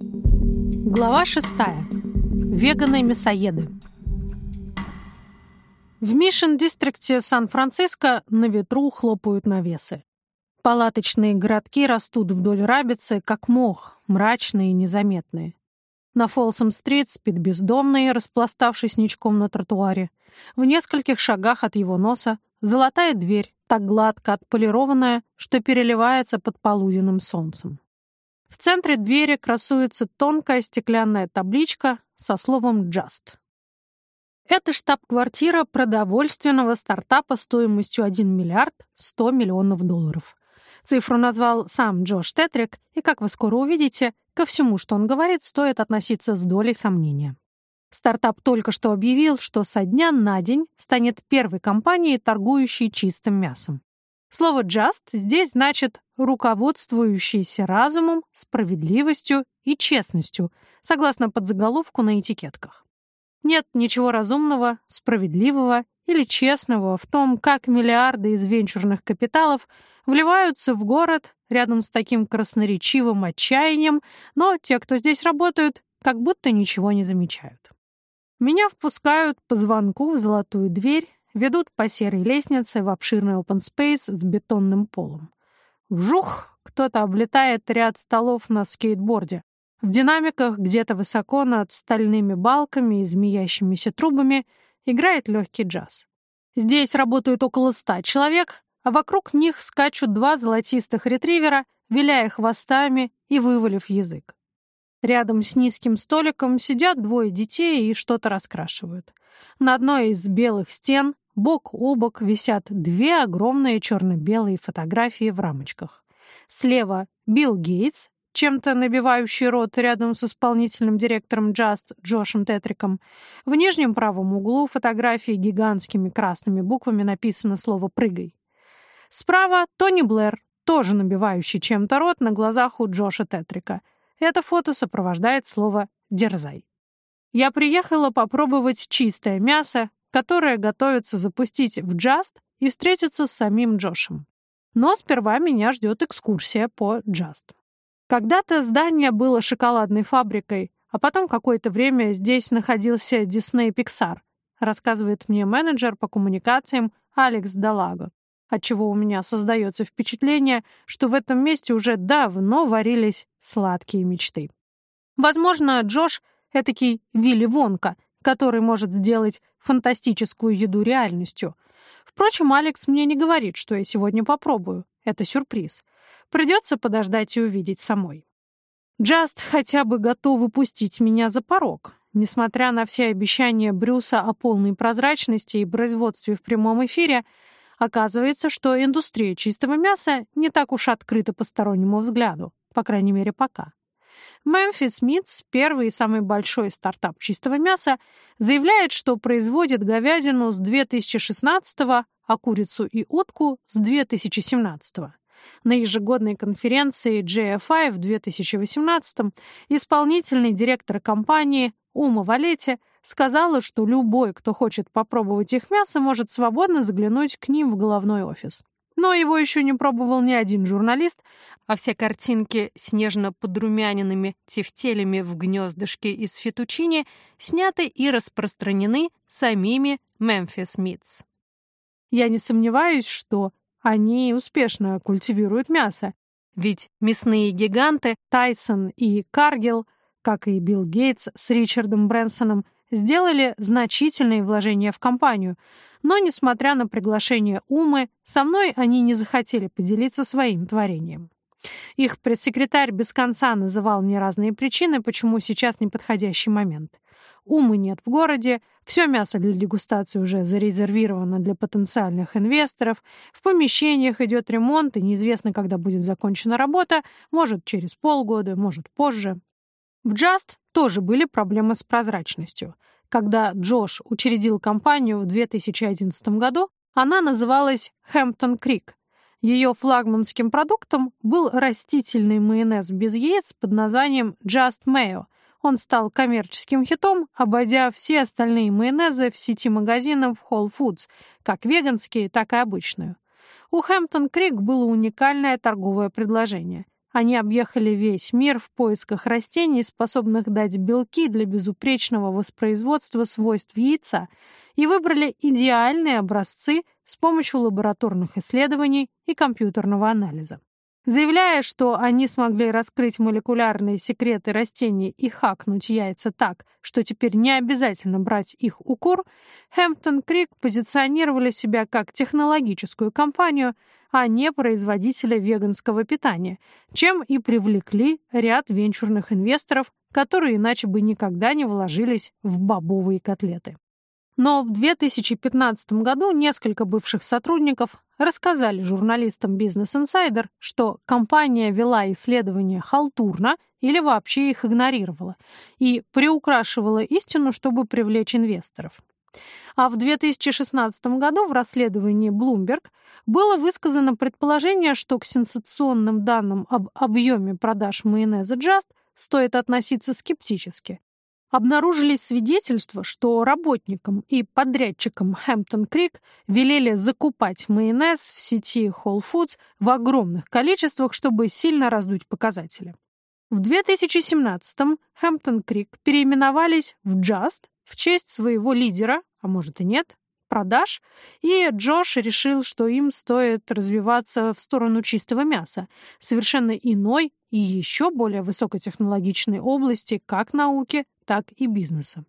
Глава шестая. Веганы-мясоеды. В Мишен-дистрикте Сан-Франциско на ветру хлопают навесы. Палаточные городки растут вдоль рабицы, как мох, мрачные и незаметные. На Фолсом-стрит спит бездомный, распластавшись ничком на тротуаре. В нескольких шагах от его носа золотая дверь, так гладко отполированная, что переливается под полуденным солнцем. В центре двери красуется тонкая стеклянная табличка со словом «Just». Это штаб-квартира продовольственного стартапа стоимостью 1 миллиард 100 миллионов долларов. Цифру назвал сам Джош Тетрик, и, как вы скоро увидите, ко всему, что он говорит, стоит относиться с долей сомнения. Стартап только что объявил, что со дня на день станет первой компанией, торгующей чистым мясом. Слово «just» здесь значит «руководствующийся разумом, справедливостью и честностью», согласно подзаголовку на этикетках. Нет ничего разумного, справедливого или честного в том, как миллиарды из венчурных капиталов вливаются в город рядом с таким красноречивым отчаянием, но те, кто здесь работают, как будто ничего не замечают. Меня впускают по звонку в золотую дверь, ведут по серой лестнице в обширный open space с бетонным полом. Вжух! Кто-то облетает ряд столов на скейтборде. В динамиках где-то высоко над стальными балками и змеящимися трубами играет легкий джаз. Здесь работают около ста человек, а вокруг них скачут два золотистых ретривера, виляя хвостами и вывалив язык. Рядом с низким столиком сидят двое детей и что-то раскрашивают. На одной из белых стен Бок о бок висят две огромные черно-белые фотографии в рамочках. Слева Билл Гейтс, чем-то набивающий рот рядом с исполнительным директором Just Джошем Тетриком. В нижнем правом углу фотографии гигантскими красными буквами написано слово «прыгай». Справа Тони Блэр, тоже набивающий чем-то рот на глазах у Джоша Тетрика. Это фото сопровождает слово «дерзай». Я приехала попробовать чистое мясо, которое готовится запустить в Just и встретиться с самим Джошем. Но сперва меня ждет экскурсия по Just. Когда-то здание было шоколадной фабрикой, а потом какое-то время здесь находился Disney Pixar, рассказывает мне менеджер по коммуникациям Алекс Далаго, отчего у меня создается впечатление, что в этом месте уже давно варились сладкие мечты. Возможно, Джош — этакий Вилли Вонка — который может сделать фантастическую еду реальностью. Впрочем, Алекс мне не говорит, что я сегодня попробую. Это сюрприз. Придется подождать и увидеть самой. Джаст хотя бы готов выпустить меня за порог. Несмотря на все обещания Брюса о полной прозрачности и производстве в прямом эфире, оказывается, что индустрия чистого мяса не так уж открыта постороннему взгляду, по крайней мере, пока. Memphis Meats, первый и самый большой стартап чистого мяса, заявляет, что производит говядину с 2016 а курицу и утку с 2017 -го. На ежегодной конференции JFI в 2018 исполнительный директор компании Ума Валете сказала, что любой, кто хочет попробовать их мясо, может свободно заглянуть к ним в головной офис. Но его еще не пробовал ни один журналист, а все картинки с нежно-подрумяненными тефтелями в гнездышке из фетучини сняты и распространены самими Memphis Meats. Я не сомневаюсь, что они успешно культивируют мясо, ведь мясные гиганты Тайсон и Каргил, как и Билл Гейтс с Ричардом Брэнсоном, сделали значительные вложения в компанию — но, несмотря на приглашение Умы, со мной они не захотели поделиться своим творением. Их пресс-секретарь без конца называл мне разные причины, почему сейчас неподходящий момент. Умы нет в городе, все мясо для дегустации уже зарезервировано для потенциальных инвесторов, в помещениях идет ремонт, и неизвестно, когда будет закончена работа, может, через полгода, может, позже. В Just тоже были проблемы с прозрачностью. Когда Джош учредил компанию в 2011 году, она называлась Хэмптон Крик. Ее флагманским продуктом был растительный майонез без яиц под названием Just Mayo. Он стал коммерческим хитом, обойдя все остальные майонезы в сети магазинов Whole Foods, как веганские, так и обычную. У Хэмптон Крик было уникальное торговое предложение. Они объехали весь мир в поисках растений, способных дать белки для безупречного воспроизводства свойств яйца, и выбрали идеальные образцы с помощью лабораторных исследований и компьютерного анализа. Заявляя, что они смогли раскрыть молекулярные секреты растений и хакнуть яйца так, что теперь не обязательно брать их у кур, Хэмптон Крик позиционировали себя как технологическую компанию, а не производителя веганского питания, чем и привлекли ряд венчурных инвесторов, которые иначе бы никогда не вложились в бобовые котлеты. Но в 2015 году несколько бывших сотрудников рассказали журналистам Business Insider, что компания вела исследования халтурно или вообще их игнорировала и приукрашивала истину, чтобы привлечь инвесторов. А в 2016 году в расследовании Bloomberg было высказано предположение, что к сенсационным данным об объеме продаж майонеза Just стоит относиться скептически, обнаружились свидетельства, что работникам и подрядчикам Хэмптон Крик велели закупать майонез в сети Whole Foods в огромных количествах, чтобы сильно раздуть показатели. В 2017-м Хэмптон Крик переименовались в Just в честь своего лидера, а может и нет, продаж, и Джош решил, что им стоит развиваться в сторону чистого мяса, совершенно иной и еще более высокотехнологичной области как науки, так и бизнеса.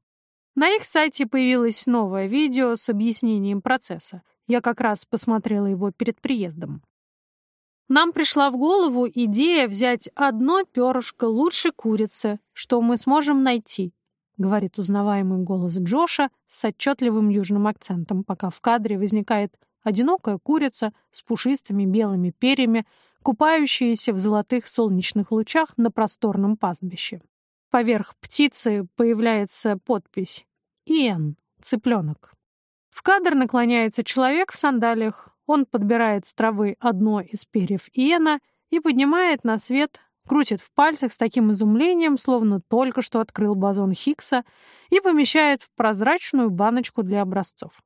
На их сайте появилось новое видео с объяснением процесса. Я как раз посмотрела его перед приездом. Нам пришла в голову идея взять одно перышко лучше курицы, что мы сможем найти, говорит узнаваемый голос Джоша с отчетливым южным акцентом, пока в кадре возникает одинокая курица с пушистыми белыми перьями, купающаяся в золотых солнечных лучах на просторном пастбище. Поверх птицы появляется подпись «Иэн, цыпленок». В кадр наклоняется человек в сандалиях, он подбирает с травы одно из перьев Иена и поднимает на свет крутит в пальцах с таким изумлением, словно только что открыл бозон Хиггса, и помещает в прозрачную баночку для образцов.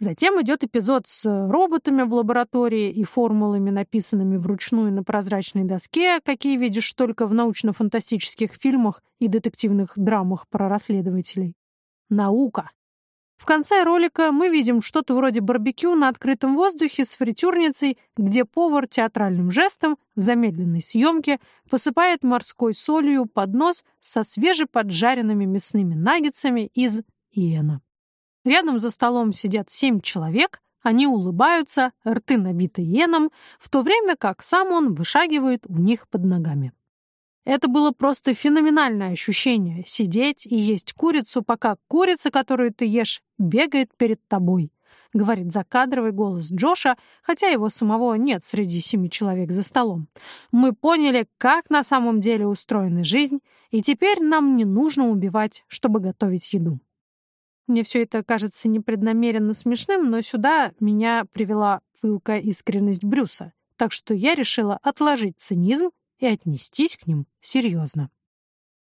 Затем идет эпизод с роботами в лаборатории и формулами, написанными вручную на прозрачной доске, какие видишь только в научно-фантастических фильмах и детективных драмах про расследователей. Наука. В конце ролика мы видим что-то вроде барбекю на открытом воздухе с фритюрницей, где повар театральным жестом в замедленной съемке посыпает морской солью поднос со свежеподжаренными мясными наггетсами из иена. Рядом за столом сидят семь человек, они улыбаются, рты набиты иеном, в то время как сам он вышагивает у них под ногами. Это было просто феноменальное ощущение — сидеть и есть курицу, пока курица, которую ты ешь, бегает перед тобой, — говорит закадровый голос Джоша, хотя его самого нет среди семи человек за столом. Мы поняли, как на самом деле устроена жизнь, и теперь нам не нужно убивать, чтобы готовить еду. Мне все это кажется непреднамеренно смешным, но сюда меня привела пылкая искренность Брюса, так что я решила отложить цинизм и отнестись к ним серьезно.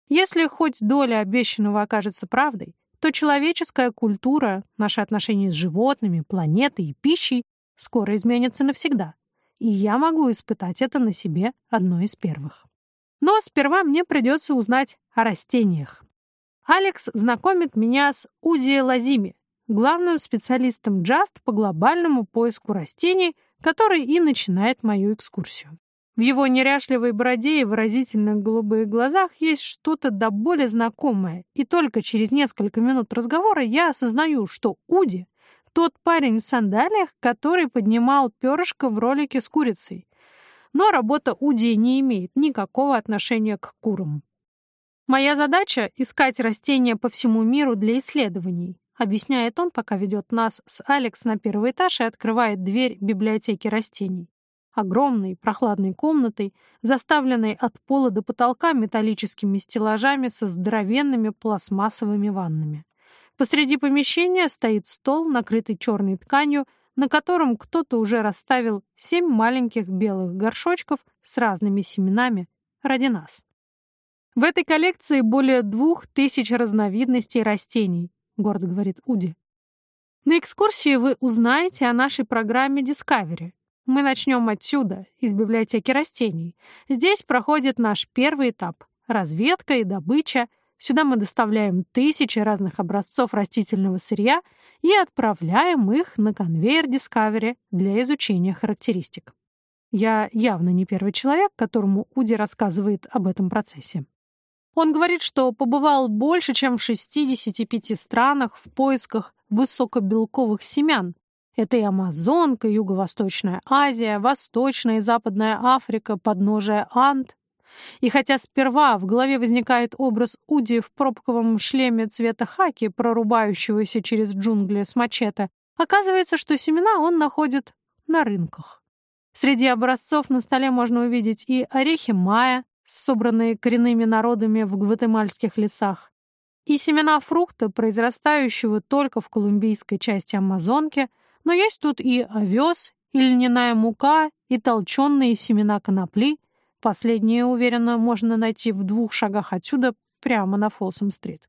Если хоть доля обещанного окажется правдой, то человеческая культура, наши отношения с животными, планетой и пищей скоро изменятся навсегда. И я могу испытать это на себе одной из первых. Но сперва мне придется узнать о растениях. Алекс знакомит меня с Уди Лазими, главным специалистом Just по глобальному поиску растений, который и начинает мою экскурсию. В его неряшливой бороде и выразительных голубых глазах есть что-то до боли знакомое, и только через несколько минут разговора я осознаю, что Уди — тот парень в сандалиях, который поднимал перышко в ролике с курицей. Но работа Уди не имеет никакого отношения к курам. «Моя задача — искать растения по всему миру для исследований», объясняет он, пока ведет нас с Алекс на первый этаж и открывает дверь библиотеки растений огромной прохладной комнатой, заставленной от пола до потолка металлическими стеллажами со здоровенными пластмассовыми ваннами. Посреди помещения стоит стол, накрытый черной тканью, на котором кто-то уже расставил семь маленьких белых горшочков с разными семенами ради нас. В этой коллекции более двух тысяч разновидностей растений, гордо говорит Уди. На экскурсии вы узнаете о нашей программе Discovery, Мы начнем отсюда, из библиотеки растений. Здесь проходит наш первый этап — разведка и добыча. Сюда мы доставляем тысячи разных образцов растительного сырья и отправляем их на конвейер Discovery для изучения характеристик. Я явно не первый человек, которому Уди рассказывает об этом процессе. Он говорит, что побывал больше, чем в 65 странах в поисках высокобелковых семян, это и Амазонка, Юго-Восточная Азия, Восточная и Западная Африка, подножие Анд. И хотя сперва в голове возникает образ Уди в пробковом шлеме цвета хаки, прорубающегося через джунгли с мачете, оказывается, что семена он находит на рынках. Среди образцов на столе можно увидеть и орехи майя, собранные коренными народами в гватемальских лесах, и семена фрукта, произрастающего только в колумбийской части Амазонки — но есть тут и овес, и льняная мука, и толченые семена конопли. Последние, уверенно, можно найти в двух шагах отсюда, прямо на Фолсом-стрит.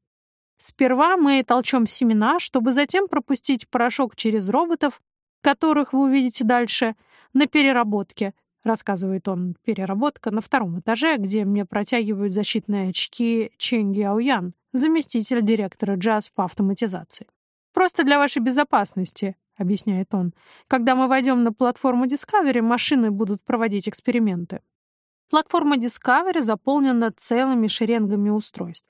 Сперва мы толчем семена, чтобы затем пропустить порошок через роботов, которых вы увидите дальше, на переработке, рассказывает он, переработка на втором этаже, где мне протягивают защитные очки Чен Яоян, заместитель директора джаз по автоматизации. Просто для вашей безопасности, — объясняет он. «Когда мы войдем на платформу Discovery, машины будут проводить эксперименты». Платформа Discovery заполнена целыми шеренгами устройств.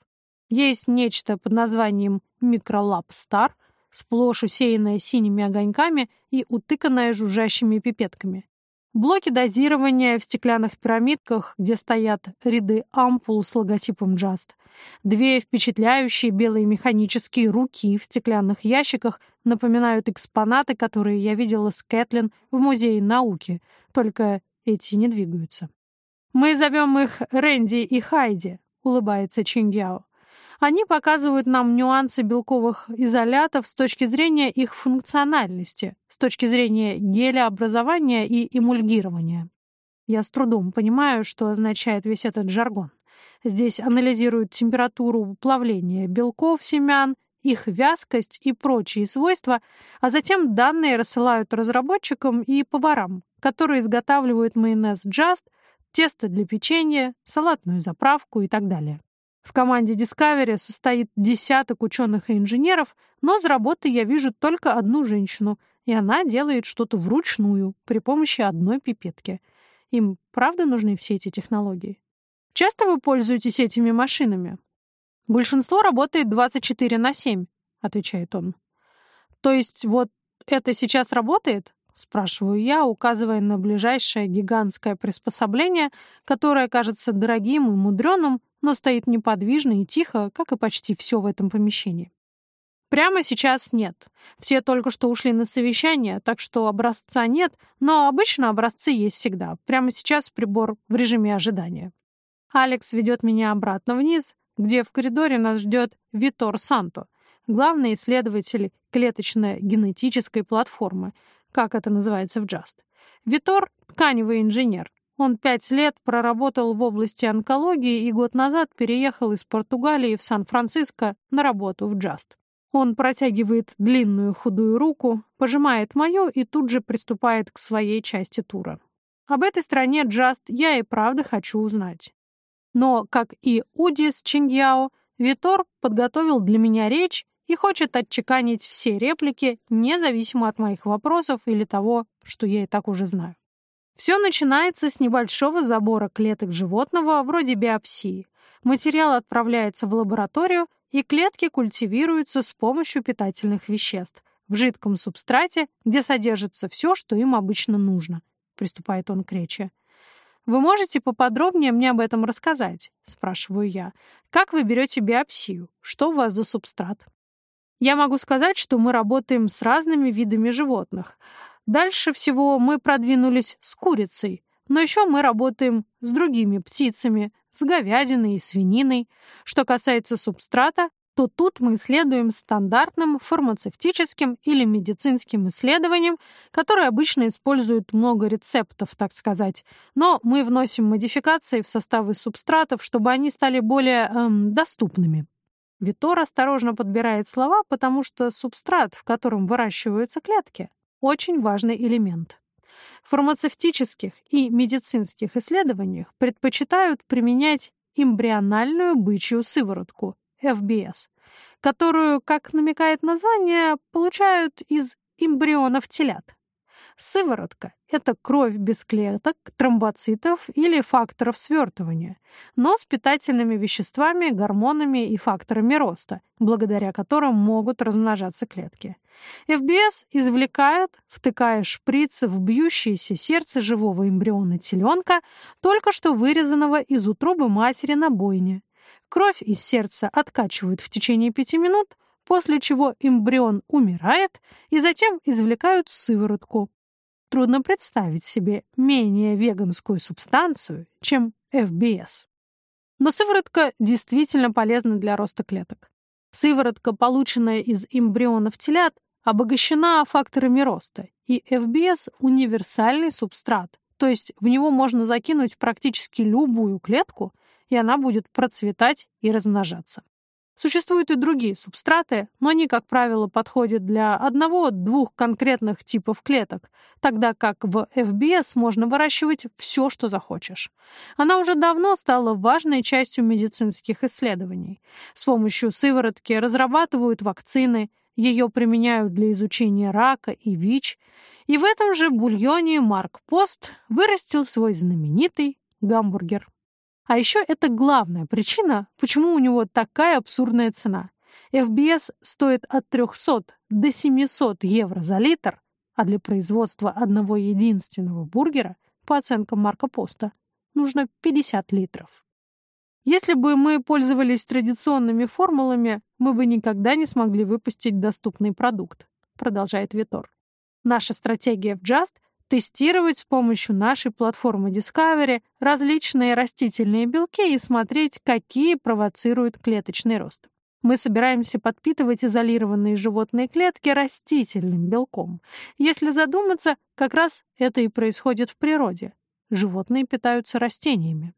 Есть нечто под названием Microlab Star, сплошь усеянное синими огоньками и утыканное жужжащими пипетками. Блоки дозирования в стеклянных пирамидках, где стоят ряды ампул с логотипом Just. Две впечатляющие белые механические руки в стеклянных ящиках напоминают экспонаты, которые я видела с Кэтлин в Музее науки, только эти не двигаются. «Мы зовем их Рэнди и Хайди», — улыбается Чингяо. Они показывают нам нюансы белковых изолятов с точки зрения их функциональности, с точки зрения гелеобразования и эмульгирования. Я с трудом понимаю, что означает весь этот жаргон. Здесь анализируют температуру плавления белков семян, их вязкость и прочие свойства, а затем данные рассылают разработчикам и поварам, которые изготавливают майонез Just, тесто для печенья, салатную заправку и так далее. В команде Discovery состоит десяток ученых и инженеров, но за работой я вижу только одну женщину, и она делает что-то вручную при помощи одной пипетки. Им правда нужны все эти технологии? Часто вы пользуетесь этими машинами? Большинство работает 24 на 7, отвечает он. То есть вот это сейчас работает? Спрашиваю я, указывая на ближайшее гигантское приспособление, которое кажется дорогим и мудреным, но стоит неподвижно и тихо, как и почти все в этом помещении. Прямо сейчас нет. Все только что ушли на совещание, так что образца нет, но обычно образцы есть всегда. Прямо сейчас прибор в режиме ожидания. Алекс ведет меня обратно вниз, где в коридоре нас ждет Витор Санто, главный исследователь клеточно-генетической платформы, как это называется в Just. Витор — тканевый инженер, он пять лет проработал в области онкологии и год назад переехал из Португалии в Сан-Франциско на работу в Just. Он протягивает длинную худую руку, пожимает мою и тут же приступает к своей части тура. Об этой стране Just я и правда хочу узнать. Но, как и Уди с Чингяо, Витор подготовил для меня речь и хочет отчеканить все реплики, независимо от моих вопросов или того, что я и так уже знаю. Все начинается с небольшого забора клеток животного, вроде биопсии. Материал отправляется в лабораторию, и клетки культивируются с помощью питательных веществ в жидком субстрате, где содержится все, что им обычно нужно, приступает он к речи. «Вы можете поподробнее мне об этом рассказать?» — спрашиваю я. «Как вы берете биопсию? Что у вас за субстрат?» Я могу сказать, что мы работаем с разными видами животных. Дальше всего мы продвинулись с курицей, но еще мы работаем с другими птицами, с говядиной и свининой. Что касается субстрата, то тут мы следуем стандартным фармацевтическим или медицинским исследованиям, которые обычно используют много рецептов, так сказать, но мы вносим модификации в составы субстратов, чтобы они стали более эм, доступными. Витор осторожно подбирает слова, потому что субстрат, в котором выращиваются клетки, очень важный элемент. В фармацевтических и медицинских исследованиях предпочитают применять эмбриональную бычью сыворотку, FBS, которую, как намекает название, получают из эмбрионов телят. Сыворотка – это кровь без клеток, тромбоцитов или факторов свертывания, но с питательными веществами, гормонами и факторами роста, благодаря которым могут размножаться клетки. ФБС извлекает, втыкая шприц в бьющееся сердце живого эмбриона теленка, только что вырезанного из утробы матери на бойне. Кровь из сердца откачивают в течение пяти минут, после чего эмбрион умирает, и затем извлекают сыворотку, Трудно представить себе менее веганскую субстанцию, чем FBS. Но сыворотка действительно полезна для роста клеток. Сыворотка, полученная из эмбрионов телят, обогащена факторами роста, и FBS — универсальный субстрат, то есть в него можно закинуть практически любую клетку, и она будет процветать и размножаться. Существуют и другие субстраты, но они, как правило, подходят для одного-двух конкретных типов клеток, тогда как в FBS можно выращивать все, что захочешь. Она уже давно стала важной частью медицинских исследований. С помощью сыворотки разрабатывают вакцины, ее применяют для изучения рака и ВИЧ, и в этом же бульоне Марк Пост вырастил свой знаменитый гамбургер. А еще это главная причина, почему у него такая абсурдная цена. FBS стоит от 300 до 700 евро за литр, а для производства одного единственного бургера, по оценкам Марка Поста, нужно 50 литров. Если бы мы пользовались традиционными формулами, мы бы никогда не смогли выпустить доступный продукт, продолжает Витор. Наша стратегия в Just тестировать с помощью нашей платформы Discovery различные растительные белки и смотреть, какие провоцируют клеточный рост. Мы собираемся подпитывать изолированные животные клетки растительным белком. Если задуматься, как раз это и происходит в природе. Животные питаются растениями.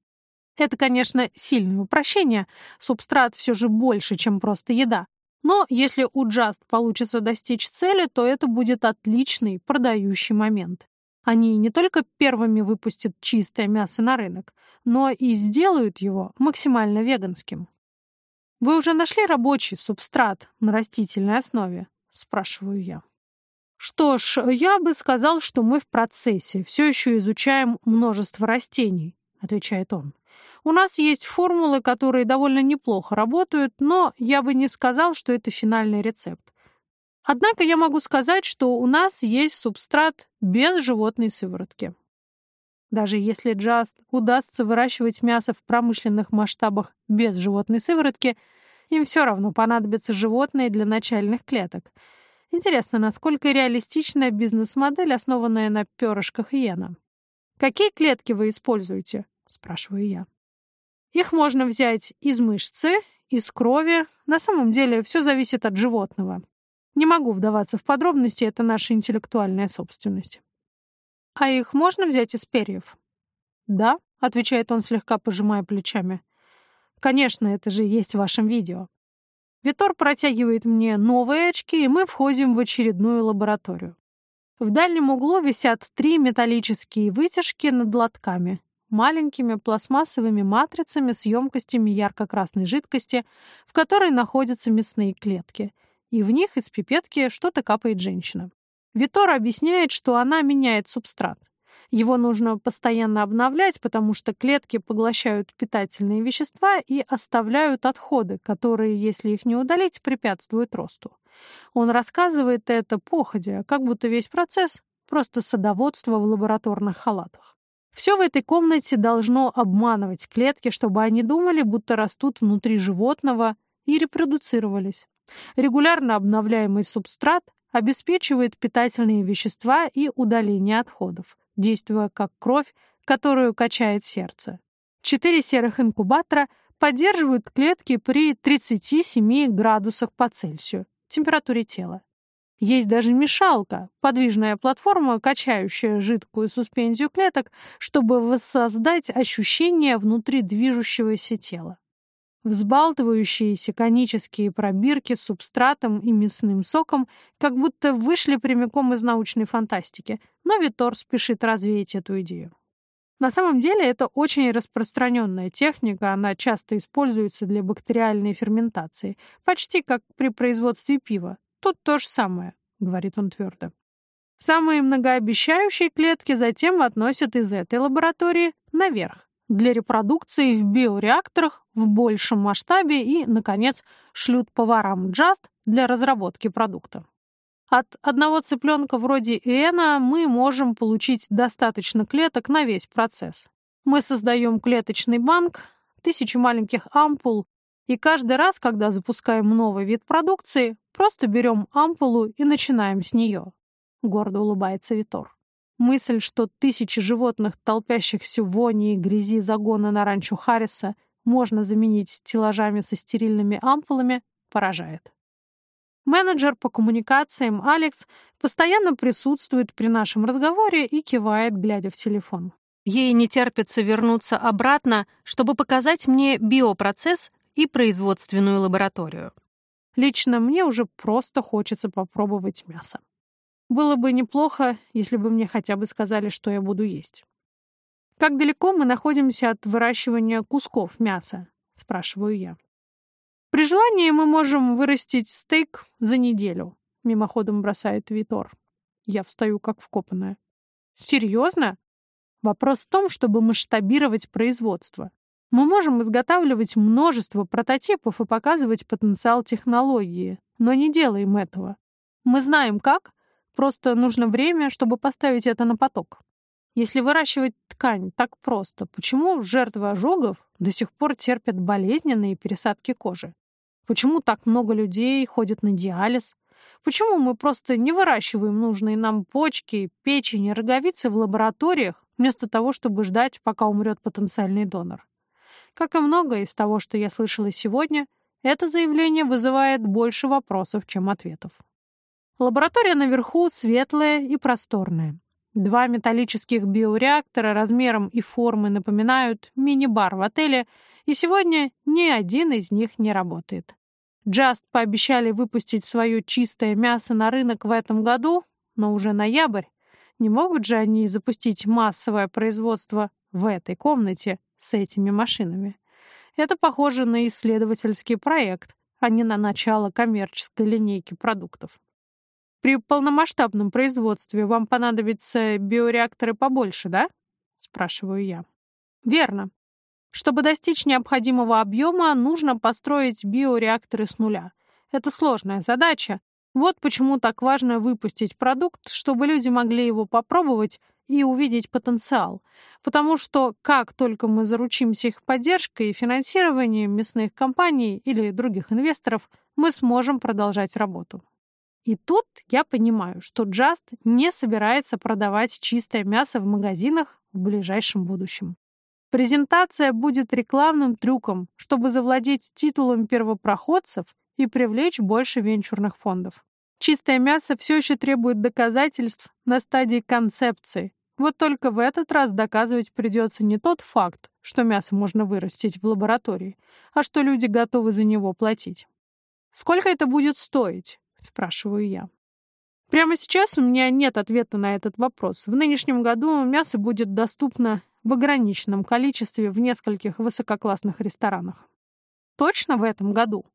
Это, конечно, сильное упрощение. Субстрат все же больше, чем просто еда. Но если у Just получится достичь цели, то это будет отличный продающий момент. Они не только первыми выпустят чистое мясо на рынок, но и сделают его максимально веганским. «Вы уже нашли рабочий субстрат на растительной основе?» — спрашиваю я. «Что ж, я бы сказал, что мы в процессе, все еще изучаем множество растений», — отвечает он. «У нас есть формулы, которые довольно неплохо работают, но я бы не сказал, что это финальный рецепт. Однако я могу сказать, что у нас есть субстрат без животной сыворотки. Даже если Just удастся выращивать мясо в промышленных масштабах без животной сыворотки, им все равно понадобятся животные для начальных клеток. Интересно, насколько реалистичная бизнес-модель, основанная на перышках иена. «Какие клетки вы используете?» — спрашиваю я. Их можно взять из мышцы, из крови. На самом деле все зависит от животного. Не могу вдаваться в подробности, это наша интеллектуальная собственность. А их можно взять из перьев? Да, отвечает он, слегка пожимая плечами. Конечно, это же есть в вашем видео. Витор протягивает мне новые очки, и мы входим в очередную лабораторию. В дальнем углу висят три металлические вытяжки над лотками, маленькими пластмассовыми матрицами с емкостями ярко-красной жидкости, в которой находятся мясные клетки — и в них из пипетки что-то капает женщина. Витор объясняет, что она меняет субстрат. Его нужно постоянно обновлять, потому что клетки поглощают питательные вещества и оставляют отходы, которые, если их не удалить, препятствуют росту. Он рассказывает это походя, как будто весь процесс — просто садоводство в лабораторных халатах. Все в этой комнате должно обманывать клетки, чтобы они думали, будто растут внутри животного и репродуцировались. Регулярно обновляемый субстрат обеспечивает питательные вещества и удаление отходов, действуя как кровь, которую качает сердце. Четыре серых инкубатора поддерживают клетки при 37 градусах по Цельсию, температуре тела. Есть даже мешалка, подвижная платформа, качающая жидкую суспензию клеток, чтобы воссоздать ощущение внутри движущегося тела. Взбалтывающиеся конические пробирки с субстратом и мясным соком как будто вышли прямиком из научной фантастики, но Витор спешит развеять эту идею. На самом деле это очень распространенная техника, она часто используется для бактериальной ферментации, почти как при производстве пива. Тут то же самое, говорит он твердо. Самые многообещающие клетки затем относят из этой лаборатории наверх, для репродукции в биореакторах в большем масштабе и, наконец, шлют поварам Just для разработки продукта. От одного цыпленка вроде Иэна мы можем получить достаточно клеток на весь процесс. Мы создаем клеточный банк, тысячи маленьких ампул, и каждый раз, когда запускаем новый вид продукции, просто берем ампулу и начинаем с нее. Гордо улыбается Витор. Мысль, что тысячи животных, толпящихся в вони и грязи загона на ранчо Харриса, можно заменить стеллажами со стерильными ампулами, поражает. Менеджер по коммуникациям Алекс постоянно присутствует при нашем разговоре и кивает, глядя в телефон. Ей не терпится вернуться обратно, чтобы показать мне биопроцесс и производственную лабораторию. Лично мне уже просто хочется попробовать мясо. Было бы неплохо, если бы мне хотя бы сказали, что я буду есть. «Как далеко мы находимся от выращивания кусков мяса?» — спрашиваю я. При желании мы можем вырастить стейк за неделю, мимоходом бросает Витор. Я встаю как вкопанная. Серьезно? Вопрос в том, чтобы масштабировать производство. Мы можем изготавливать множество прототипов и показывать потенциал технологии, но не делаем этого. Мы знаем как, просто нужно время, чтобы поставить это на поток. Если выращивать ткань так просто, почему жертвы ожогов до сих пор терпят болезненные пересадки кожи? Почему так много людей ходят на диализ? Почему мы просто не выращиваем нужные нам почки, печень и роговицы в лабораториях, вместо того, чтобы ждать, пока умрет потенциальный донор? Как и многое из того, что я слышала сегодня, это заявление вызывает больше вопросов, чем ответов. Лаборатория наверху светлая и просторная. Два металлических биореактора размером и формой напоминают мини-бар в отеле, и сегодня ни один из них не работает. Just пообещали выпустить свое чистое мясо на рынок в этом году, но уже ноябрь. Не могут же они запустить массовое производство в этой комнате с этими машинами? Это похоже на исследовательский проект, а не на начало коммерческой линейки продуктов. При полномасштабном производстве вам понадобятся биореакторы побольше, да? Спрашиваю я. Верно. Чтобы достичь необходимого объема, нужно построить биореакторы с нуля. Это сложная задача. Вот почему так важно выпустить продукт, чтобы люди могли его попробовать и увидеть потенциал. Потому что как только мы заручимся их поддержкой и финансированием мясных компаний или других инвесторов, мы сможем продолжать работу. И тут я понимаю, что Just не собирается продавать чистое мясо в магазинах в ближайшем будущем. Презентация будет рекламным трюком, чтобы завладеть титулом первопроходцев и привлечь больше венчурных фондов. Чистое мясо все еще требует доказательств на стадии концепции. Вот только в этот раз доказывать придется не тот факт, что мясо можно вырастить в лаборатории, а что люди готовы за него платить. «Сколько это будет стоить?» — спрашиваю я. Прямо сейчас у меня нет ответа на этот вопрос. В нынешнем году мясо будет доступно в ограниченном количестве в нескольких высококлассных ресторанах. Точно в этом году?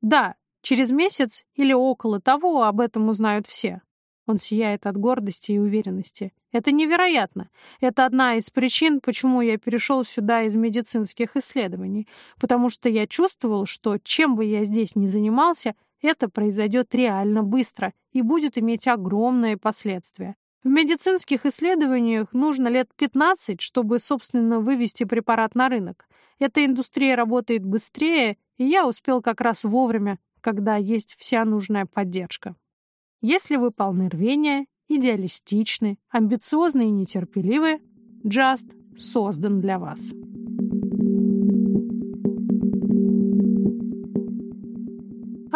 Да, через месяц или около того об этом узнают все. Он сияет от гордости и уверенности. Это невероятно. Это одна из причин, почему я перешел сюда из медицинских исследований. Потому что я чувствовал, что чем бы я здесь ни занимался, это произойдет реально быстро и будет иметь огромные последствия. В медицинских исследованиях нужно лет 15, чтобы, собственно, вывести препарат на рынок. Эта индустрия работает быстрее, и я успел как раз вовремя, когда есть вся нужная поддержка. Если вы полны рвения, идеалистичны, амбициозны и нетерпеливы, Just создан для вас.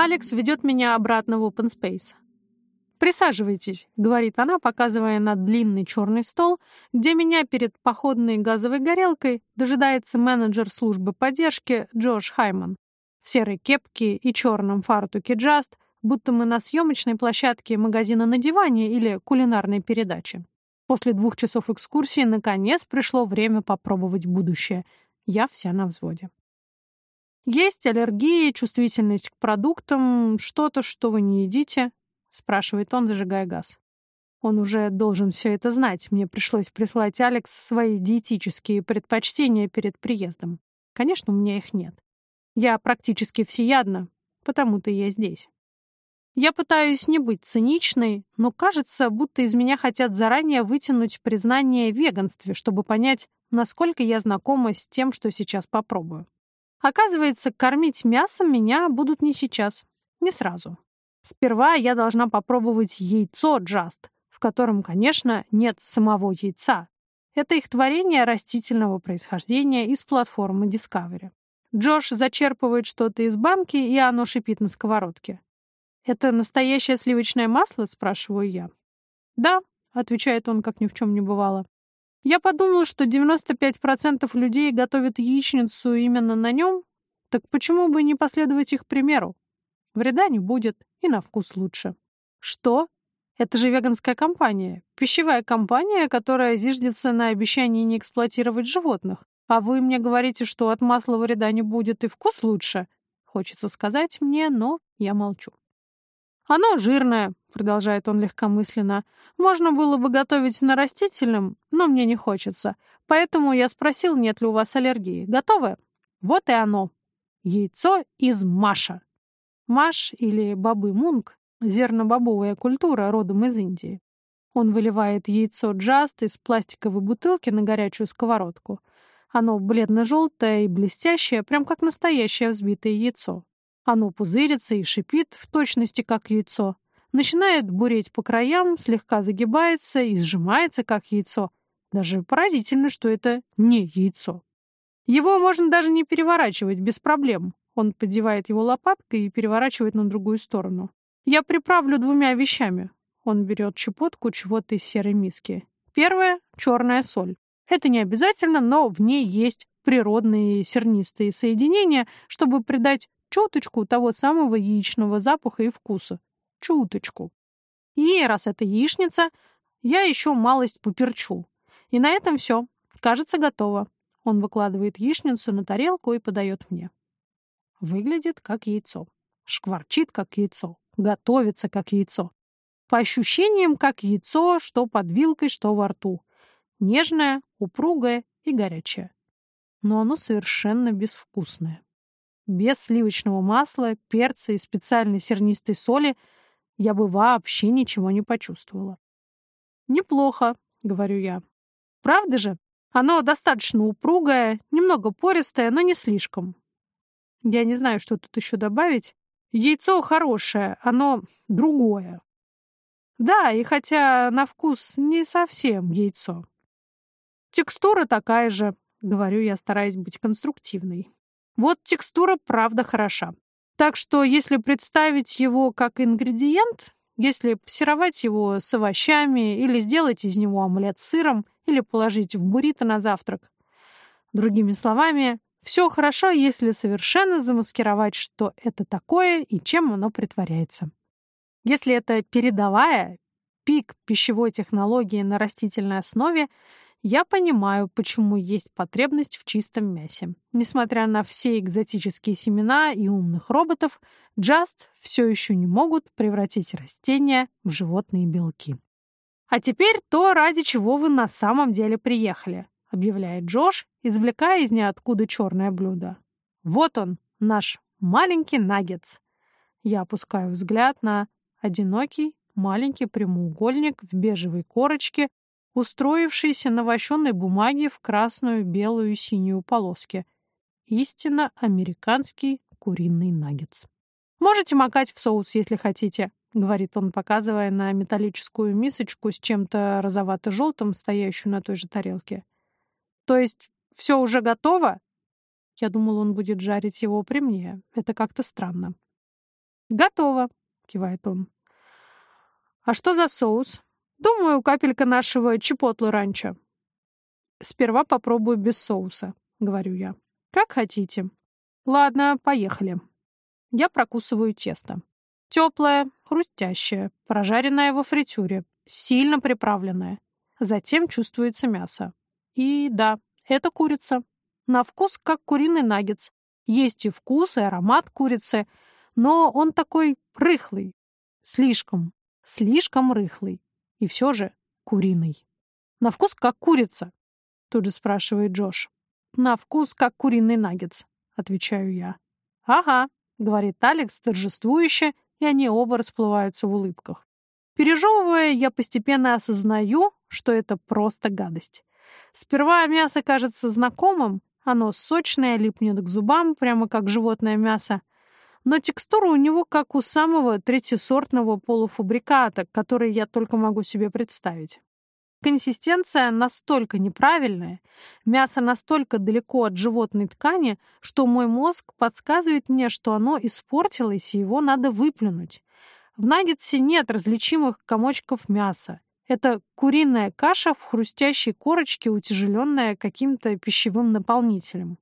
Алекс ведет меня обратно в Open Space. «Присаживайтесь», — говорит она, показывая на длинный черный стол, где меня перед походной газовой горелкой дожидается менеджер службы поддержки Джош Хайман. В серой кепке и черном фартуке Джаст, будто мы на съемочной площадке магазина на диване или кулинарной передачи. После двух часов экскурсии наконец пришло время попробовать будущее. Я вся на взводе. Есть аллергия, чувствительность к продуктам, что-то, что вы не едите спрашивает он, зажигая газ. Он уже должен все это знать. Мне пришлось прислать Алекс свои диетические предпочтения перед приездом. Конечно, у меня их нет. Я практически всеядна, потому-то я здесь. Я пытаюсь не быть циничной, но кажется, будто из меня хотят заранее вытянуть признание веганстве, чтобы понять, насколько я знакома с тем, что сейчас попробую. Оказывается, кормить мясом меня будут не сейчас, не сразу. Сперва я должна попробовать яйцо Джаст, в котором, конечно, нет самого яйца. Это их творение растительного происхождения из платформы Discovery. Джош зачерпывает что-то из банки, и оно шипит на сковородке. «Это настоящее сливочное масло?» — спрашиваю я. «Да», — отвечает он, как ни в чем не бывало. «Я подумала, что 95% людей готовят яичницу именно на нем, так почему бы не последовать их примеру? Вреда не будет, и на вкус лучше. Что? Это же веганская компания. Пищевая компания, которая зиждется на обещании не эксплуатировать животных. А вы мне говорите, что от масла вреда не будет и вкус лучше? Хочется сказать мне, но я молчу. «Оно жирное», — продолжает он легкомысленно. «Можно было бы готовить на растительном, но мне не хочется. Поэтому я спросил, нет ли у вас аллергии. Готовы? Вот и оно. Яйцо из Маша». Маш или бабы мунг — зернобобовая культура родом из Индии. Он выливает яйцо джаст из пластиковой бутылки на горячую сковородку. Оно бледно-желтое и блестящее, прям как настоящее взбитое яйцо. Оно пузырится и шипит, в точности как яйцо. Начинает буреть по краям, слегка загибается и сжимается, как яйцо. Даже поразительно, что это не яйцо. Его можно даже не переворачивать без проблем. Он поддевает его лопаткой и переворачивает на другую сторону. «Я приправлю двумя вещами». Он берет чепотку чего-то из серой миски. Первое — черная соль. Это не обязательно, но в ней есть природные сернистые соединения, чтобы придать чуточку того самого яичного запаха и вкуса. Чуточку. И раз это яичница, я еще малость поперчу. И на этом все. Кажется, готово. Он выкладывает яичницу на тарелку и подает мне. Выглядит как яйцо. Шкварчит как яйцо. Готовится как яйцо. По ощущениям, как яйцо, что под вилкой, что во рту. Нежное, упругое и горячее. Но оно совершенно безвкусное. Без сливочного масла, перца и специальной сернистой соли я бы вообще ничего не почувствовала. «Неплохо», — говорю я. «Правда же? Оно достаточно упругое, немного пористое, но не слишком. Я не знаю, что тут еще добавить. Яйцо хорошее, оно другое. Да, и хотя на вкус не совсем яйцо. Текстура такая же, говорю я, стараясь быть конструктивной. Вот текстура правда хороша. Так что если представить его как ингредиент, если пассеровать его с овощами или сделать из него омлет с сыром или положить в буррито на завтрак. Другими словами, все хорошо, если совершенно замаскировать, что это такое и чем оно притворяется. Если это передовая, пик пищевой технологии на растительной основе, я понимаю, почему есть потребность в чистом мясе. Несмотря на все экзотические семена и умных роботов, Just все еще не могут превратить растения в животные белки. А теперь то, ради чего вы на самом деле приехали объявляет Джош, извлекая из ниоткуда черное блюдо. Вот он, наш маленький наггетс. Я опускаю взгляд на одинокий маленький прямоугольник в бежевой корочке, устроившийся на вощеной бумаге в красную, белую и синюю полоски. Истинно американский куриный наггетс. «Можете макать в соус, если хотите», — говорит он, показывая на металлическую мисочку с чем-то розовато-желтым, стоящую на той же тарелке. То есть все уже готово? Я думал, он будет жарить его при мне. Это как-то странно. Готово, кивает он. «А что за соус?» «Думаю, капелька нашего чипотлы ранчо». «Сперва попробую без соуса», — говорю я. «Как хотите». «Ладно, поехали». Я прокусываю тесто. Теплое, хрустящее, прожаренное во фритюре, сильно приправленное. Затем чувствуется мясо. И да, это курица. На вкус как куриный наггетс. Есть и вкус, и аромат курицы, но он такой рыхлый. Слишком, слишком рыхлый. И все же куриный. На вкус как курица, тут же спрашивает Джош. На вкус как куриный наггетс, отвечаю я. Ага, говорит Алекс торжествующе, и они оба расплываются в улыбках. Пережевывая, я постепенно осознаю, что это просто гадость. Сперва мясо кажется знакомым, оно сочное, липнет к зубам, прямо как животное мясо. Но текстура у него как у самого третьесортного полуфабриката, который я только могу себе представить. Консистенция настолько неправильная, мясо настолько далеко от животной ткани, что мой мозг подсказывает мне, что оно испортилось и его надо выплюнуть. В наггетсе нет различимых комочков мяса. Это куриная каша в хрустящей корочке, утяжеленная каким-то пищевым наполнителем.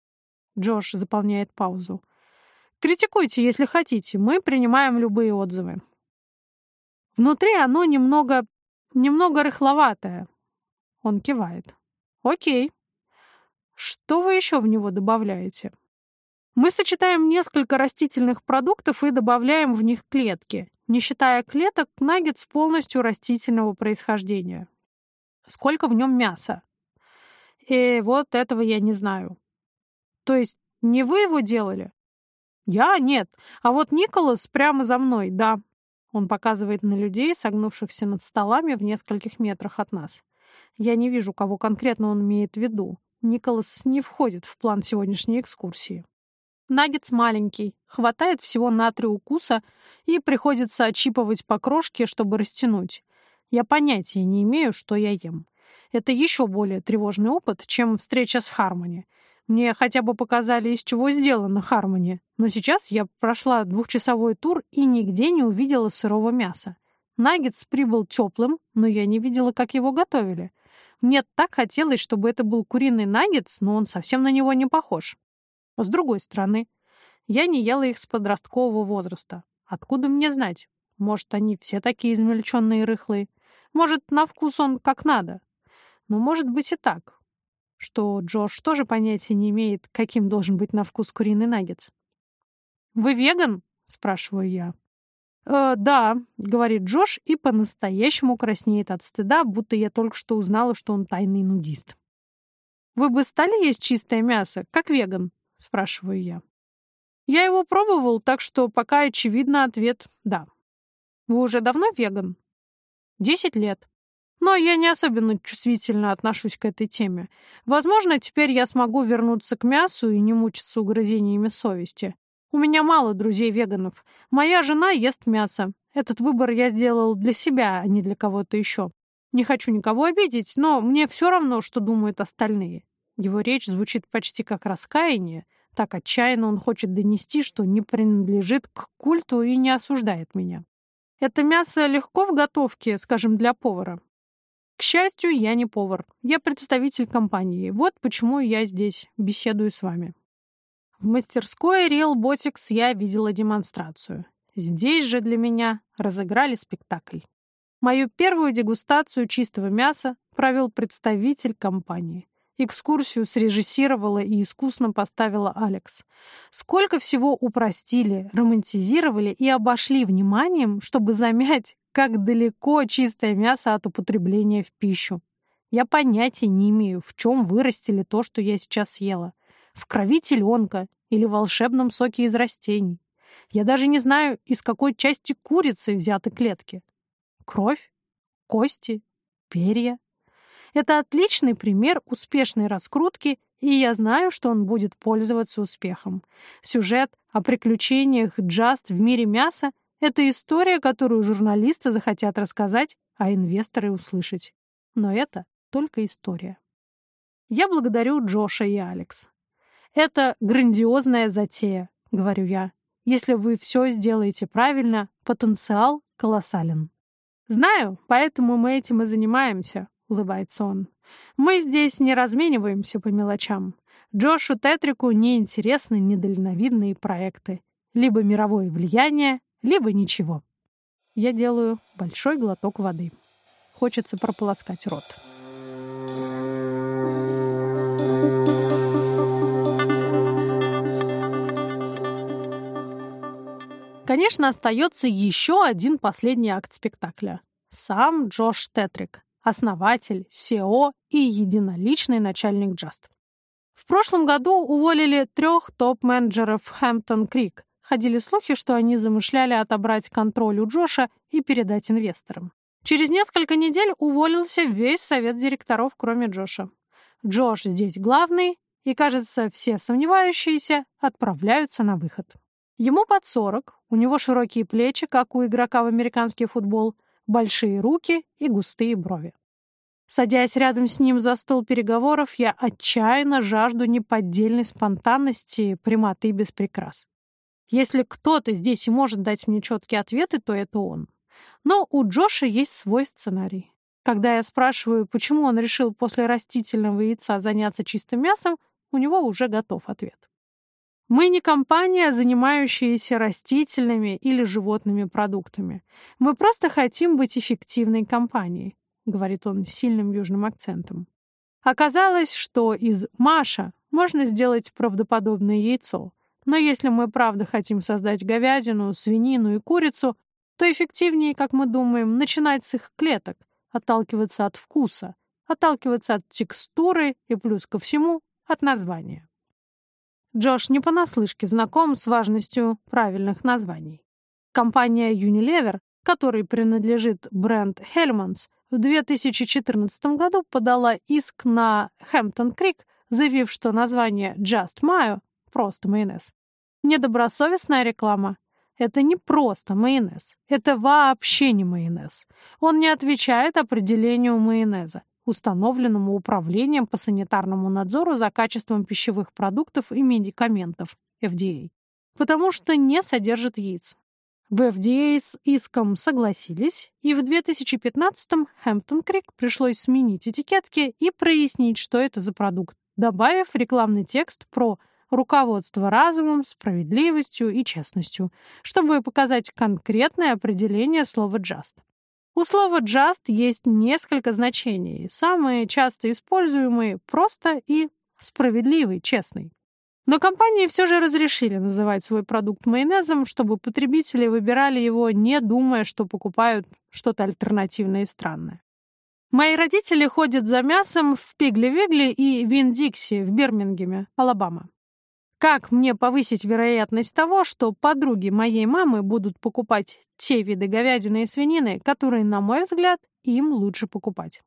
Джош заполняет паузу. Критикуйте, если хотите. Мы принимаем любые отзывы. Внутри оно немного... немного рыхловатое. Он кивает. Окей. Что вы еще в него добавляете? Мы сочетаем несколько растительных продуктов и добавляем в них клетки. Не считая клеток, наггетс полностью растительного происхождения. Сколько в нем мяса? И э, вот этого я не знаю. То есть не вы его делали? «Я? Нет. А вот Николас прямо за мной, да». Он показывает на людей, согнувшихся над столами в нескольких метрах от нас. Я не вижу, кого конкретно он имеет в виду. Николас не входит в план сегодняшней экскурсии. Наггетс маленький, хватает всего на три укуса и приходится отщипывать по крошке, чтобы растянуть. Я понятия не имею, что я ем. Это еще более тревожный опыт, чем встреча с Хармони. Мне хотя бы показали, из чего сделано Хармони. Но сейчас я прошла двухчасовой тур и нигде не увидела сырого мяса. Наггетс прибыл теплым, но я не видела, как его готовили. Мне так хотелось, чтобы это был куриный наггетс, но он совсем на него не похож. С другой стороны, я не ела их с подросткового возраста. Откуда мне знать? Может, они все такие измельченные и рыхлые? Может, на вкус он как надо? Но может быть и так что Джош тоже понятия не имеет, каким должен быть на вкус куриный наггетс. «Вы веган?» — спрашиваю я. «Э, «Да», — говорит Джош и по-настоящему краснеет от стыда, будто я только что узнала, что он тайный нудист. «Вы бы стали есть чистое мясо, как веган?» — спрашиваю я. «Я его пробовал, так что пока очевидно ответ «да». Вы уже давно веган?» «Десять лет». Но я не особенно чувствительно отношусь к этой теме. Возможно, теперь я смогу вернуться к мясу и не мучиться угрызениями совести. У меня мало друзей-веганов. Моя жена ест мясо. Этот выбор я сделал для себя, а не для кого-то еще. Не хочу никого обидеть, но мне все равно, что думают остальные. Его речь звучит почти как раскаяние. Так отчаянно он хочет донести, что не принадлежит к культу и не осуждает меня. Это мясо легко в готовке, скажем, для повара. К счастью, я не повар. Я представитель компании. Вот почему я здесь беседую с вами. В мастерской Real Botics я видела демонстрацию. Здесь же для меня разыграли спектакль. Мою первую дегустацию чистого мяса провел представитель компании. Экскурсию срежиссировала и искусно поставила Алекс. Сколько всего упростили, романтизировали и обошли вниманием, чтобы замять как далеко чистое мясо от употребления в пищу. Я понятия не имею, в чем вырастили то, что я сейчас съела. В крови теленка или волшебном соке из растений. Я даже не знаю, из какой части курицы взяты клетки. Кровь, кости, перья. Это отличный пример успешной раскрутки, и я знаю, что он будет пользоваться успехом. Сюжет о приключениях Джаст в мире мяса это история, которую журналисты захотят рассказать, а инвесторы услышать. Но это только история. Я благодарю Джоша и Алекс. Это грандиозная затея, говорю я. Если вы все сделаете правильно, потенциал колоссален. «Знаю, поэтому мы этим и занимаемся», — улыбается он. «Мы здесь не размениваемся по мелочам. Джошу Тетрику не интересны недальновидные проекты. Либо мировое влияние, либо ничего». Я делаю большой глоток воды. Хочется прополоскать рот. Конечно, остается еще один последний акт спектакля. Сам Джош Тетрик, основатель, SEO и единоличный начальник Just. В прошлом году уволили трех топ-менеджеров Хэмптон Крик. Ходили слухи, что они замышляли отобрать контроль у Джоша и передать инвесторам. Через несколько недель уволился весь совет директоров, кроме Джоша. Джош здесь главный, и, кажется, все сомневающиеся отправляются на выход. Ему под 40, у него широкие плечи, как у игрока в американский футбол, большие руки и густые брови. Садясь рядом с ним за стол переговоров, я отчаянно жажду неподдельной спонтанности, прямоты и без прикрас. Если кто-то здесь и может дать мне четкие ответы, то это он. Но у Джоша есть свой сценарий. Когда я спрашиваю, почему он решил после растительного яйца заняться чистым мясом, у него уже готов ответ. Мы не компания, занимающаяся растительными или животными продуктами. Мы просто хотим быть эффективной компанией, говорит он с сильным южным акцентом. Оказалось, что из Маша можно сделать правдоподобное яйцо. Но если мы правда хотим создать говядину, свинину и курицу, то эффективнее, как мы думаем, начинать с их клеток, отталкиваться от вкуса, отталкиваться от текстуры и плюс ко всему от названия. Джош не понаслышке знаком с важностью правильных названий. Компания Unilever, которой принадлежит бренд Hellmann's, в 2014 году подала иск на Хэмптон Крик, заявив, что название Just Mayo — просто майонез. Недобросовестная реклама. Это не просто майонез. Это вообще не майонез. Он не отвечает определению майонеза установленному Управлением по санитарному надзору за качеством пищевых продуктов и медикаментов FDA, потому что не содержит яиц. В FDA с иском согласились, и в 2015-м Хэмптон Крик пришлось сменить этикетки и прояснить, что это за продукт, добавив рекламный текст про руководство разумом, справедливостью и честностью, чтобы показать конкретное определение слова «just». У слова «just» есть несколько значений. Самые часто используемые — просто и справедливый, честный. Но компании все же разрешили называть свой продукт майонезом, чтобы потребители выбирали его, не думая, что покупают что-то альтернативное и странное. Мои родители ходят за мясом в Пигли-Вигли и Вин-Дикси в Бирмингеме, Алабама. Как мне повысить вероятность того, что подруги моей мамы будут покупать те виды говядины и свинины, которые, на мой взгляд, им лучше покупать?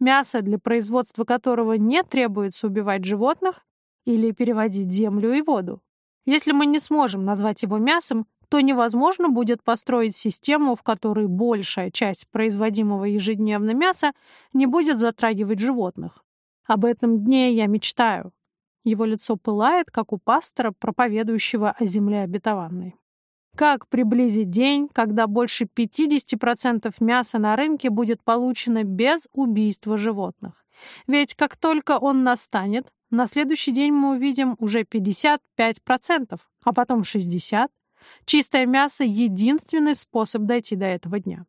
Мясо, для производства которого не требуется убивать животных или переводить землю и воду. Если мы не сможем назвать его мясом, то невозможно будет построить систему, в которой большая часть производимого ежедневно мяса не будет затрагивать животных. Об этом дне я мечтаю, его лицо пылает, как у пастора, проповедующего о земле обетованной. Как приблизить день, когда больше 50% мяса на рынке будет получено без убийства животных? Ведь как только он настанет, на следующий день мы увидим уже 55%, а потом 60%. Чистое мясо — единственный способ дойти до этого дня.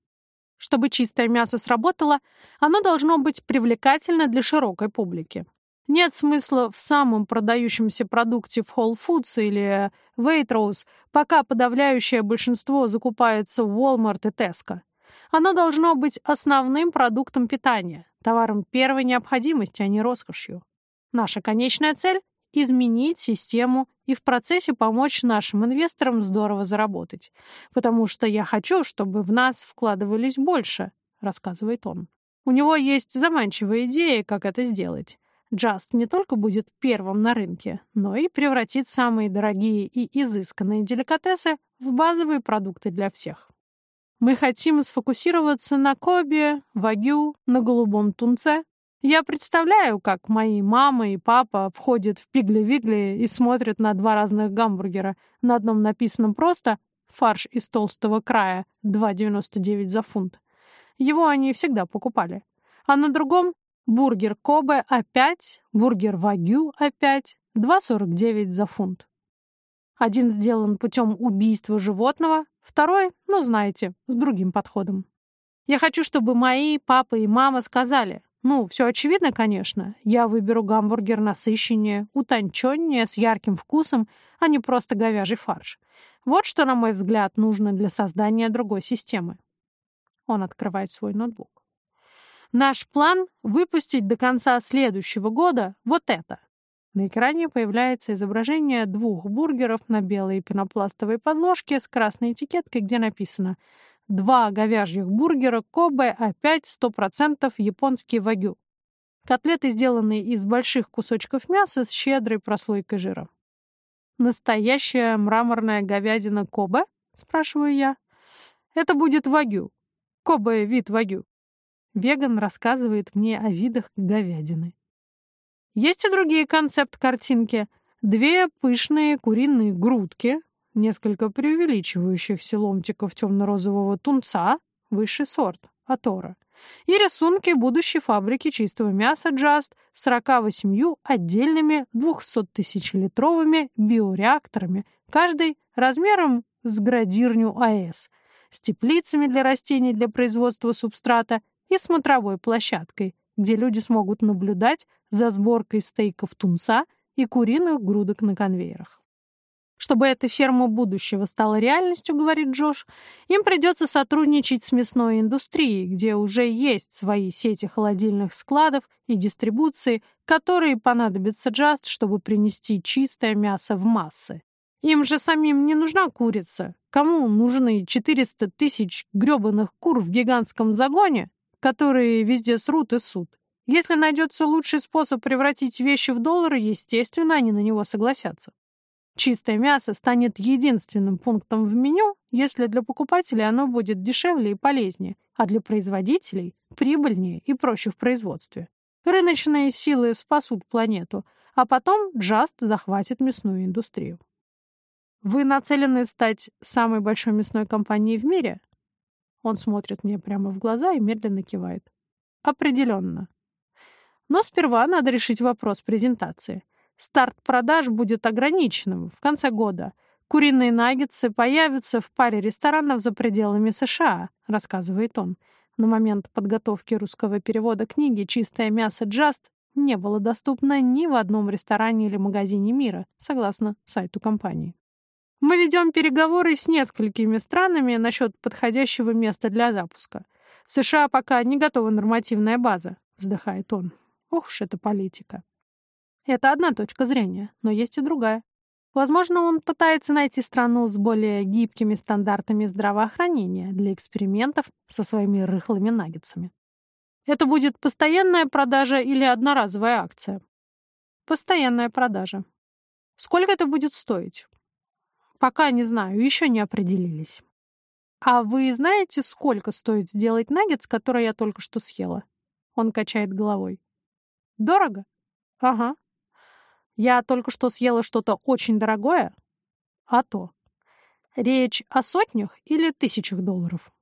Чтобы чистое мясо сработало, оно должно быть привлекательно для широкой публики. Нет смысла в самом продающемся продукте в Whole Foods или Waitrose, пока подавляющее большинство закупается в Walmart и Tesco. Оно должно быть основным продуктом питания, товаром первой необходимости, а не роскошью. Наша конечная цель — изменить систему и в процессе помочь нашим инвесторам здорово заработать. Потому что я хочу, чтобы в нас вкладывались больше, рассказывает он. У него есть заманчивая идея, как это сделать. Just не только будет первым на рынке, но и превратит самые дорогие и изысканные деликатесы в базовые продукты для всех. Мы хотим сфокусироваться на Кобе, Вагю, на голубом тунце. Я представляю, как мои мама и папа входят в Пигли-Вигли и смотрят на два разных гамбургера. На одном написано просто «фарш из толстого края, 2,99 за фунт», Его они всегда покупали. А на другом — бургер Кобе опять, бургер Вагю опять, 2,49 за фунт. Один сделан путем убийства животного, второй, ну, знаете, с другим подходом. Я хочу, чтобы мои папа и мама сказали, ну, все очевидно, конечно, я выберу гамбургер насыщеннее, утонченнее, с ярким вкусом, а не просто говяжий фарш. Вот что, на мой взгляд, нужно для создания другой системы. Он открывает свой ноутбук. Наш план — выпустить до конца следующего года вот это. На экране появляется изображение двух бургеров на белой пенопластовой подложке с красной этикеткой, где написано «Два говяжьих бургера Кобе, опять 100% японский вагю». Котлеты сделаны из больших кусочков мяса с щедрой прослойкой жира. «Настоящая мраморная говядина Кобе?» — спрашиваю я. «Это будет вагю. Кобе — вид вагю». Веган рассказывает мне о видах говядины. Есть и другие концепт-картинки. Две пышные куриные грудки, несколько преувеличивающихся ломтиков темно-розового тунца, высший сорт, атора, и рисунки будущей фабрики чистого мяса Just с 48 отдельными 200-тысячелитровыми биореакторами, каждый размером с градирню АЭС, с теплицами для растений для производства субстрата и смотровой площадкой, где люди смогут наблюдать за сборкой стейков тунца и куриных грудок на конвейерах. Чтобы эта ферма будущего стала реальностью, говорит Джош, им придется сотрудничать с мясной индустрией, где уже есть свои сети холодильных складов и дистрибуции, которые понадобятся Just, чтобы принести чистое мясо в массы. Им же самим не нужна курица. Кому нужны 400 тысяч гребаных кур в гигантском загоне, которые везде срут и суд? Если найдется лучший способ превратить вещи в доллары, естественно, они на него согласятся. Чистое мясо станет единственным пунктом в меню, если для покупателей оно будет дешевле и полезнее, а для производителей — прибыльнее и проще в производстве. Рыночные силы спасут планету, а потом Джаст захватит мясную индустрию. Вы нацелены стать самой большой мясной компанией в мире? Он смотрит мне прямо в глаза и медленно кивает. Определенно. Но сперва надо решить вопрос презентации. Старт продаж будет ограниченным в конце года. Куриные наггетсы появятся в паре ресторанов за пределами США, рассказывает он. На момент подготовки русского перевода книги «Чистое мясо Джаст» не было доступно ни в одном ресторане или магазине мира, согласно сайту компании. Мы ведем переговоры с несколькими странами насчет подходящего места для запуска. В США пока не готова нормативная база, вздыхает он. Ох уж эта политика. Это одна точка зрения, но есть и другая. Возможно, он пытается найти страну с более гибкими стандартами здравоохранения для экспериментов со своими рыхлыми наггетсами. Это будет постоянная продажа или одноразовая акция? Постоянная продажа. Сколько это будет стоить? Пока не знаю, еще не определились. А вы знаете, сколько стоит сделать наггетс, который я только что съела? Он качает головой. Дорого? Ага. Я только что съела что-то очень дорогое? А то. Речь о сотнях или тысячах долларов?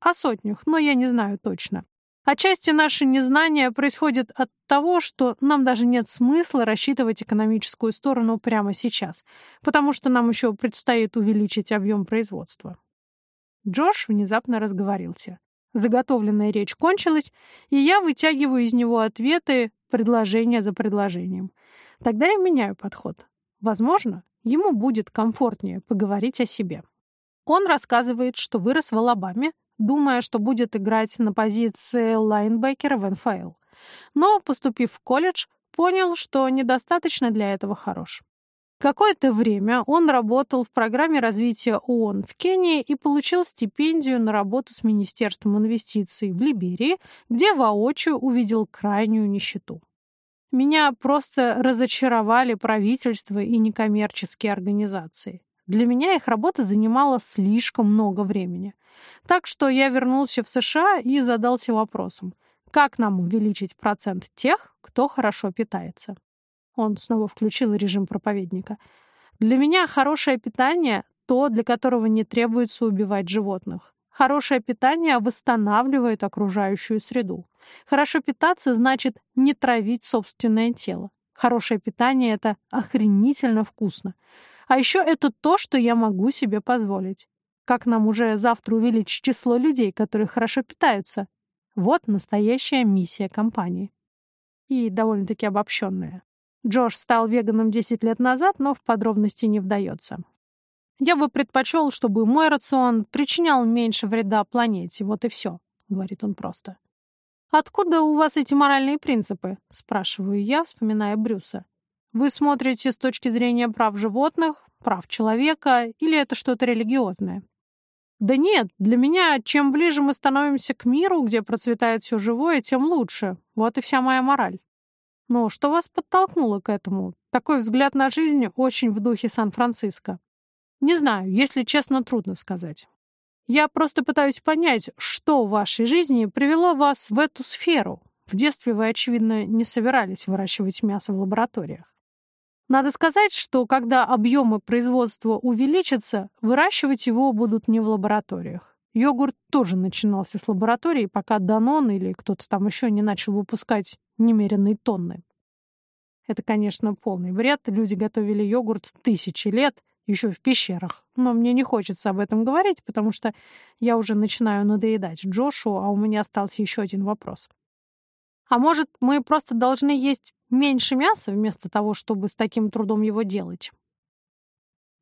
О сотнях, но я не знаю точно. Отчасти наше незнание происходит от того, что нам даже нет смысла рассчитывать экономическую сторону прямо сейчас, потому что нам еще предстоит увеличить объем производства. Джош внезапно разговорился. Заготовленная речь кончилась, и я вытягиваю из него ответы, предложение за предложением. Тогда я меняю подход. Возможно, ему будет комфортнее поговорить о себе. Он рассказывает, что вырос в Алабаме, думая, что будет играть на позиции лайнбекера в НФЛ. Но, поступив в колледж, понял, что недостаточно для этого хорош. Какое-то время он работал в программе развития ООН в Кении и получил стипендию на работу с Министерством инвестиций в Либерии, где воочию увидел крайнюю нищету. Меня просто разочаровали правительства и некоммерческие организации. Для меня их работа занимала слишком много времени. Так что я вернулся в США и задался вопросом, как нам увеличить процент тех, кто хорошо питается. Он снова включил режим проповедника. Для меня хорошее питание — то, для которого не требуется убивать животных. Хорошее питание восстанавливает окружающую среду. Хорошо питаться значит не травить собственное тело. Хорошее питание — это охренительно вкусно. А еще это то, что я могу себе позволить. Как нам уже завтра увеличить число людей, которые хорошо питаются? Вот настоящая миссия компании. И довольно-таки обобщенная. Джош стал веганом 10 лет назад, но в подробности не вдается. Я бы предпочел, чтобы мой рацион причинял меньше вреда планете, вот и все, говорит он просто. «Откуда у вас эти моральные принципы?» — спрашиваю я, вспоминая Брюса. «Вы смотрите с точки зрения прав животных, прав человека, или это что-то религиозное?» «Да нет, для меня, чем ближе мы становимся к миру, где процветает все живое, тем лучше. Вот и вся моя мораль». «Но что вас подтолкнуло к этому? Такой взгляд на жизнь очень в духе Сан-Франциско». «Не знаю, если честно, трудно сказать. Я просто пытаюсь понять, что в вашей жизни привело вас в эту сферу. В детстве вы, очевидно, не собирались выращивать мясо в лабораториях. Надо сказать, что когда объемы производства увеличатся, выращивать его будут не в лабораториях. Йогурт тоже начинался с лаборатории, пока Данон или кто-то там еще не начал выпускать немеренные тонны. Это, конечно, полный бред. Люди готовили йогурт тысячи лет, еще в пещерах. Но мне не хочется об этом говорить, потому что я уже начинаю надоедать Джошу, а у меня остался еще один вопрос. А может, мы просто должны есть меньше мяса вместо того, чтобы с таким трудом его делать?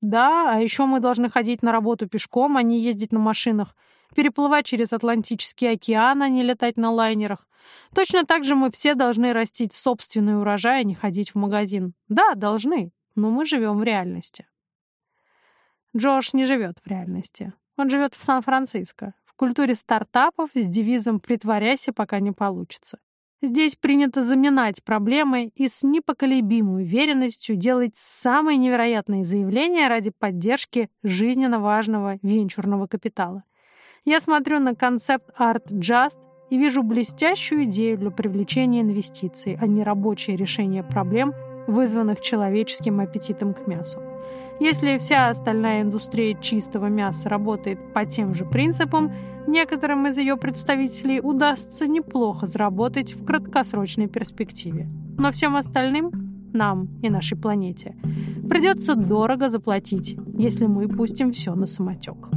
Да, а еще мы должны ходить на работу пешком, а не ездить на машинах, переплывать через Атлантический океан, а не летать на лайнерах. Точно так же мы все должны растить собственный урожай, а не ходить в магазин. Да, должны, но мы живем в реальности. Джош не живет в реальности. Он живет в Сан-Франциско, в культуре стартапов с девизом «притворяйся, пока не получится». Здесь принято заминать проблемы и с непоколебимой уверенностью делать самые невероятные заявления ради поддержки жизненно важного венчурного капитала. Я смотрю на концепт Art Just и вижу блестящую идею для привлечения инвестиций, а не рабочее решение проблем, вызванных человеческим аппетитом к мясу. Если вся остальная индустрия чистого мяса работает по тем же принципам, некоторым из ее представителей удастся неплохо заработать в краткосрочной перспективе. Но всем остальным, нам и нашей планете, придется дорого заплатить, если мы пустим все на самотек.